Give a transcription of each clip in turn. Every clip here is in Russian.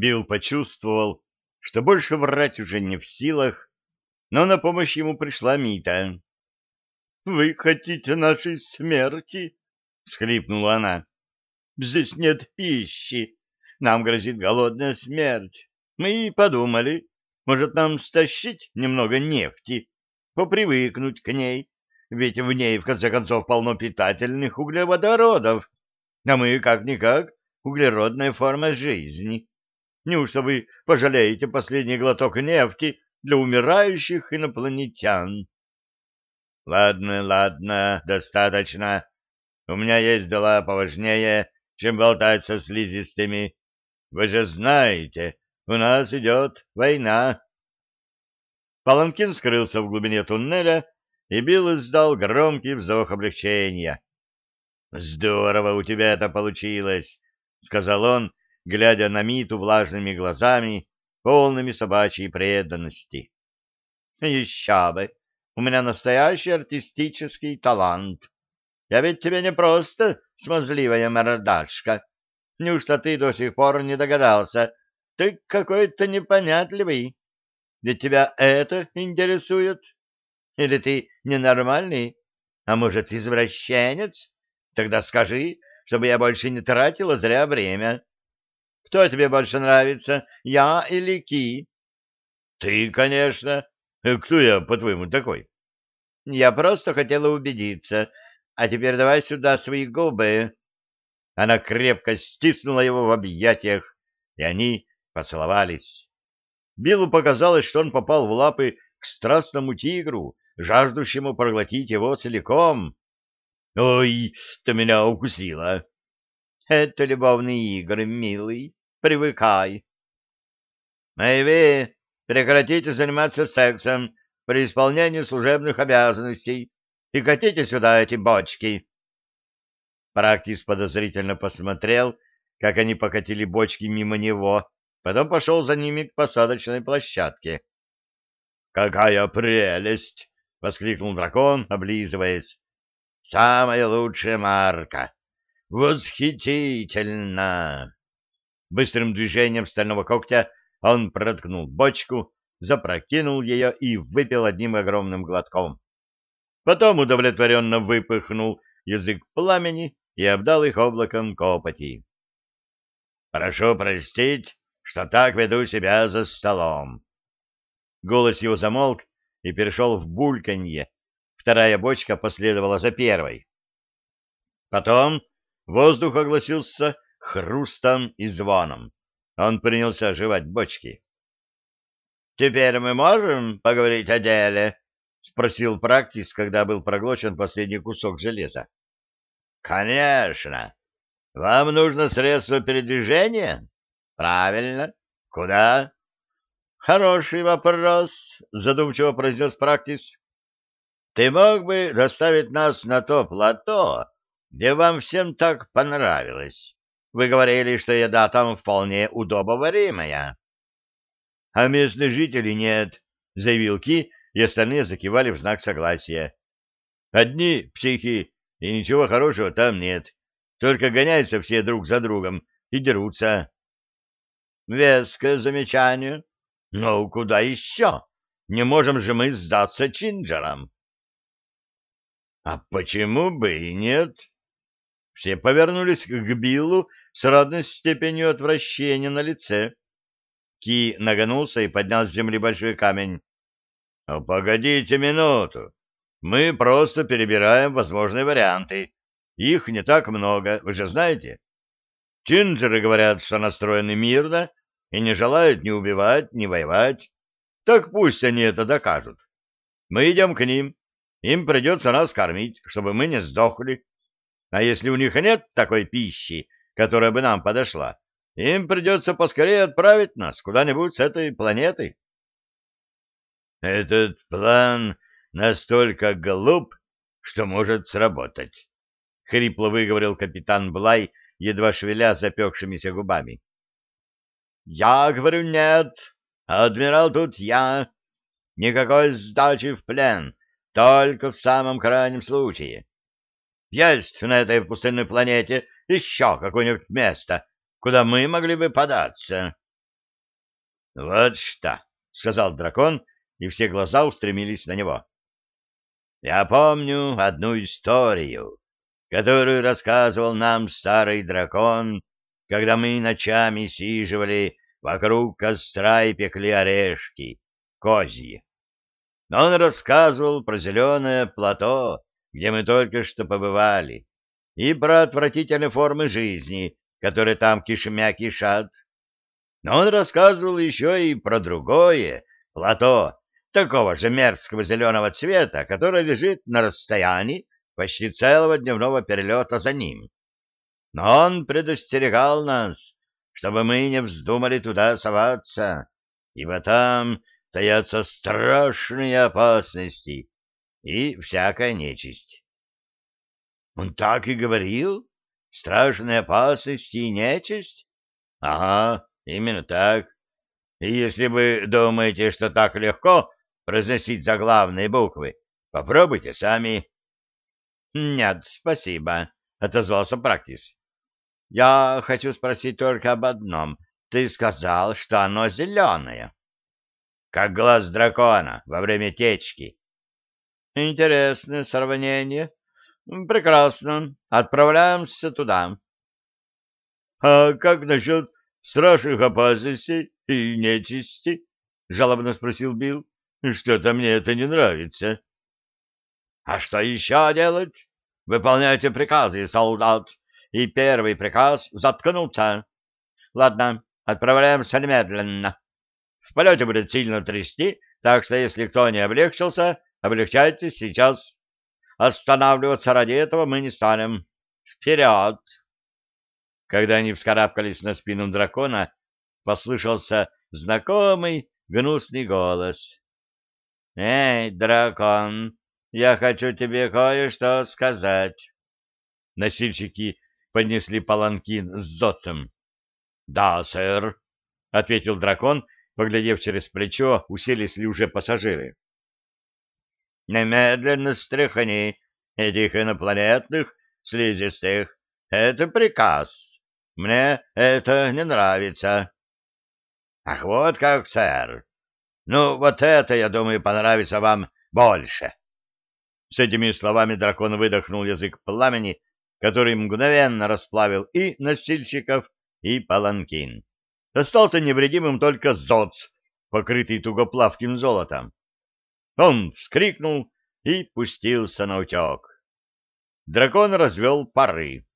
Билл почувствовал, что больше врать уже не в силах, но на помощь ему пришла Мита. — Вы хотите нашей смерти? — всхлипнула она. — Здесь нет пищи. Нам грозит голодная смерть. Мы и подумали, может, нам стащить немного нефти, попривыкнуть к ней, ведь в ней, в конце концов, полно питательных углеводородов, а мы, как-никак, углеродная форма жизни. Неужто вы пожалеете последний глоток нефти для умирающих инопланетян? Ладно, ладно, достаточно. У меня есть дела поважнее, чем болтать со слизистыми. Вы же знаете, у нас идет война. Паланкин скрылся в глубине туннеля, и Билл издал громкий вздох облегчения. «Здорово у тебя это получилось», — сказал он, глядя на Миту влажными глазами, полными собачьей преданности. «Еще бы! У меня настоящий артистический талант. Я ведь тебе не просто смазливая мордашка. Неужто ты до сих пор не догадался? Ты какой-то непонятливый. Ведь тебя это интересует? Или ты ненормальный? А может, извращенец? Тогда скажи, чтобы я больше не тратила зря время. Кто тебе больше нравится, я или Ки? Ты, конечно. Кто я, по-твоему, такой? Я просто хотела убедиться. А теперь давай сюда свои губы. Она крепко стиснула его в объятиях, и они поцеловались. Биллу показалось, что он попал в лапы к страстному тигру, жаждущему проглотить его целиком. «Ой, ты меня укусила!» «Это любовные игры, милый. Привыкай». «Эй прекратите заниматься сексом при исполнении служебных обязанностей и катите сюда эти бочки». Практис подозрительно посмотрел, как они покатили бочки мимо него, потом пошел за ними к посадочной площадке. «Какая прелесть!» — воскликнул дракон, облизываясь. «Самая лучшая марка! Восхитительно!» Быстрым движением стального когтя он проткнул бочку, запрокинул ее и выпил одним огромным глотком. Потом удовлетворенно выпыхнул язык пламени и обдал их облаком копоти. «Прошу простить, что так веду себя за столом». Голос его замолк и перешел в бульканье. Вторая бочка последовала за первой. Потом воздух огласился хрустом и звоном. Он принялся жевать бочки. «Теперь мы можем поговорить о деле?» — спросил Практис, когда был проглочен последний кусок железа. Конечно. Вам нужно средство передвижения? Правильно. Куда? Хороший вопрос, задумчиво произнес Практис. Ты мог бы доставить нас на то плато, где вам всем так понравилось? Вы говорили, что еда там вполне удобоваримая. — А местных жителей нет, — заявил Ки, и остальные закивали в знак согласия. — Одни психи и ничего хорошего там нет. Только гоняются все друг за другом и дерутся. Веское замечание. Ну, куда еще? Не можем же мы сдаться Чинджерам. А почему бы и нет? Все повернулись к Биллу с разной степенью отвращения на лице. Ки нагнулся и поднял с земли большой камень. — Погодите минуту. Мы просто перебираем возможные варианты. Их не так много, вы же знаете. Чинджеры говорят, что настроены мирно и не желают ни убивать, ни воевать. Так пусть они это докажут. Мы идем к ним. Им придется нас кормить, чтобы мы не сдохли. А если у них нет такой пищи, которая бы нам подошла, им придется поскорее отправить нас куда-нибудь с этой планеты. Этот план настолько глуп, что может сработать, — хрипло выговорил капитан Блай, едва шевеля запекшимися губами. — Я говорю нет, адмирал тут я. Никакой сдачи в плен, только в самом крайнем случае. Есть на этой пустынной планете еще какое-нибудь место, куда мы могли бы податься. — Вот что, — сказал дракон, и все глаза устремились на него. — Я помню одну историю, которую рассказывал нам старый дракон, когда мы ночами сиживали вокруг костра и пекли орешки, козьи. Но он рассказывал про зеленое плато, где мы только что побывали, и про отвратительные формы жизни, которые там кишмя кишат. Но он рассказывал еще и про другое плато, такого же мерзкого зеленого цвета, которое лежит на расстоянии почти целого дневного перелета за ним. Но он предостерегал нас, чтобы мы не вздумали туда соваться, ибо там таятся страшные опасности и всякая нечисть. Он так и говорил? Страшные опасности и нечисть? Ага, именно так. И если вы думаете, что так легко произносить заглавные буквы, попробуйте сами. Нет, спасибо, отозвался Практис. Я хочу спросить только об одном. Ты сказал, что оно зеленое. Как глаз дракона во время течки. Интересное сравнение. Прекрасно. Отправляемся туда. А как насчет страшных опасностей и нечисти? Жалобно спросил Билл. Что-то мне это не нравится. А что еще делать? Выполняйте приказы, солдат. И первый приказ — заткнуться. Ладно, отправляемся немедленно. В полете будет сильно трясти, так что если кто не облегчился, облегчайтесь сейчас. Останавливаться ради этого мы не станем. Вперед! Когда они вскарабкались на спину дракона, послышался знакомый гнусный голос. «Эй, дракон, я хочу тебе кое-что сказать». Носильщики поднесли паланкин с зодцем. «Да, сэр», — ответил дракон, поглядев через плечо, уселись ли уже пассажиры. Немедленно стряхни этих инопланетных слизистых. Это приказ. Мне это не нравится. Ах, вот как, сэр. Ну, вот это, я думаю, понравится вам больше. С этими словами дракон выдохнул язык пламени, который мгновенно расплавил и носильщиков, и паланкин. Остался невредимым только зоц, покрытый тугоплавким золотом. Он вскрикнул и пустился на утек. Дракон развел пары.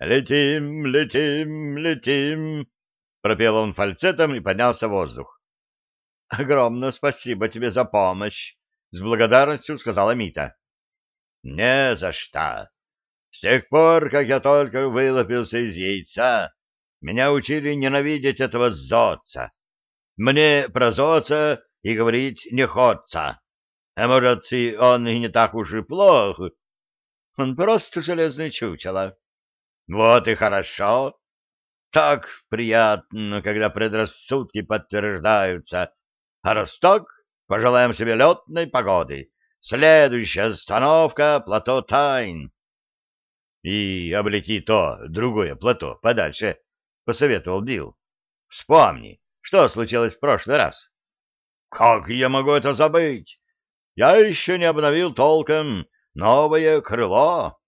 «Летим, летим, летим!» — пропел он фальцетом и поднялся в воздух. «Огромное спасибо тебе за помощь!» — с благодарностью сказала Мита. «Не за что! С тех пор, как я только вылупился из яйца, меня учили ненавидеть этого зодца. Мне про зодца и говорить не ходца. А может, и он и не так уж и плох. Он просто железный чучело. Вот и хорошо. Так приятно, когда предрассудки подтверждаются. А раз так, пожелаем себе летной погоды. Следующая остановка — плато Тайн. И облети то, другое плато подальше, — посоветовал Билл. Вспомни, что случилось в прошлый раз. Как я могу это забыть? Я еще не обновил толком новое крыло.